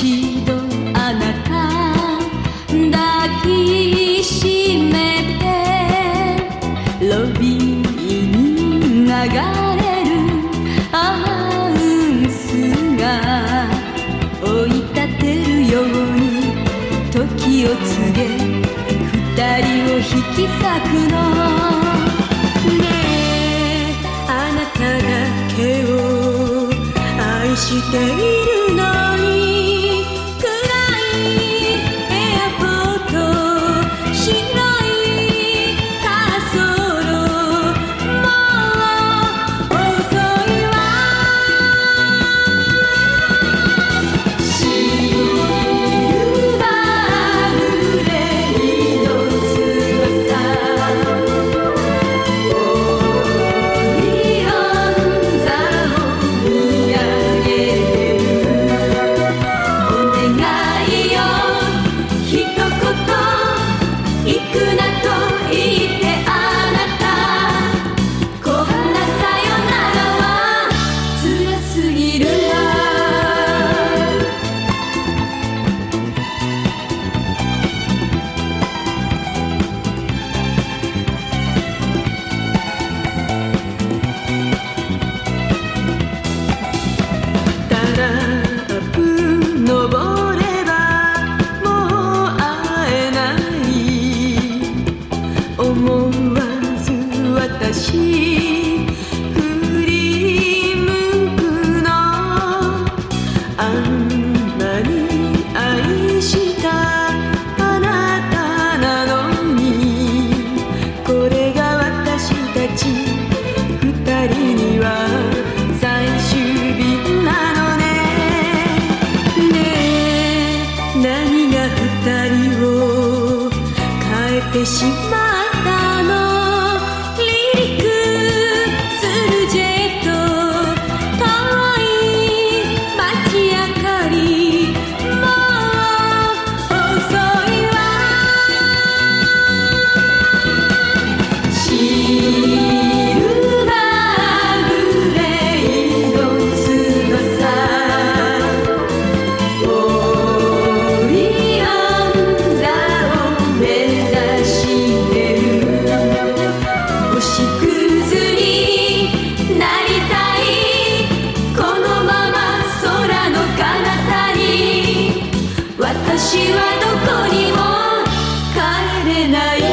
一を告げ二人を引き裂くの。ねえあなただけを愛しているの。が二人を変えてしまう。私はどこにも帰れない